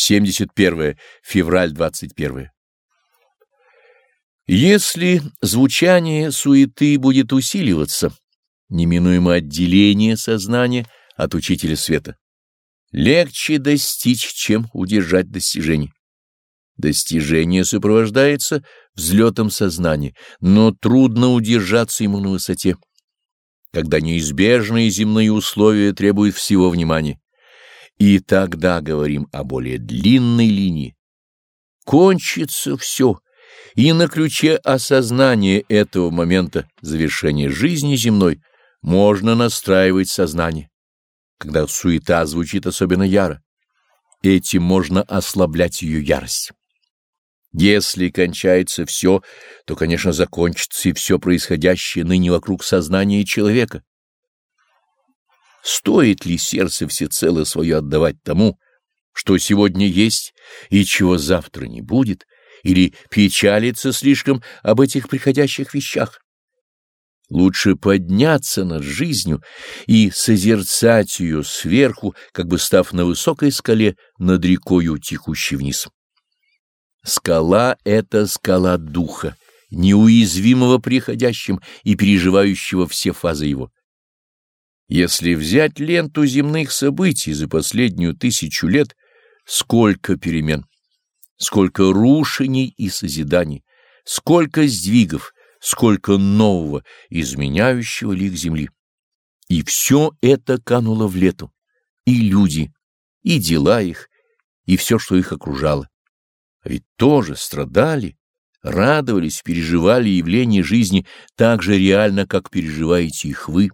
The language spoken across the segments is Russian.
71 февраль 21 Если звучание суеты будет усиливаться, неминуемо отделение сознания от учителя света. Легче достичь, чем удержать достижение. Достижение сопровождается взлетом сознания, но трудно удержаться ему на высоте, когда неизбежные земные условия требуют всего внимания. И тогда говорим о более длинной линии. Кончится все, и на ключе осознания этого момента завершения жизни земной можно настраивать сознание, когда суета звучит особенно яро. Этим можно ослаблять ее ярость. Если кончается все, то, конечно, закончится и все происходящее ныне вокруг сознания человека. Стоит ли сердце всецело свое отдавать тому, что сегодня есть и чего завтра не будет, или печалиться слишком об этих приходящих вещах? Лучше подняться над жизнью и созерцать ее сверху, как бы став на высокой скале над рекою, текущей вниз. Скала — это скала духа, неуязвимого приходящим и переживающего все фазы его. Если взять ленту земных событий за последнюю тысячу лет, сколько перемен, сколько рушений и созиданий, сколько сдвигов, сколько нового, изменяющего лик земли. И все это кануло в лету, и люди, и дела их, и все, что их окружало. А ведь тоже страдали, радовались, переживали явления жизни так же реально, как переживаете их вы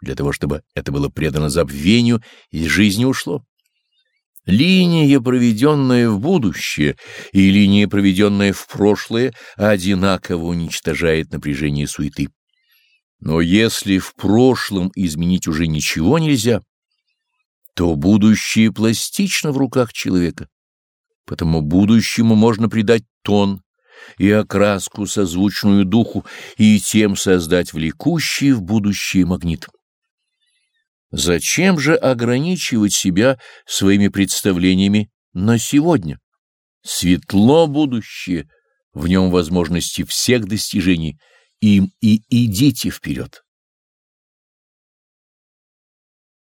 для того, чтобы это было предано забвению и из жизни ушло. Линия, проведенная в будущее, и линия, проведенная в прошлое, одинаково уничтожает напряжение суеты. Но если в прошлом изменить уже ничего нельзя, то будущее пластично в руках человека. Потому будущему можно придать тон и окраску, созвучную духу, и тем создать влекущий в будущее магнит. Зачем же ограничивать себя своими представлениями на сегодня? Светло будущее, в нем возможности всех достижений, им и идите вперед.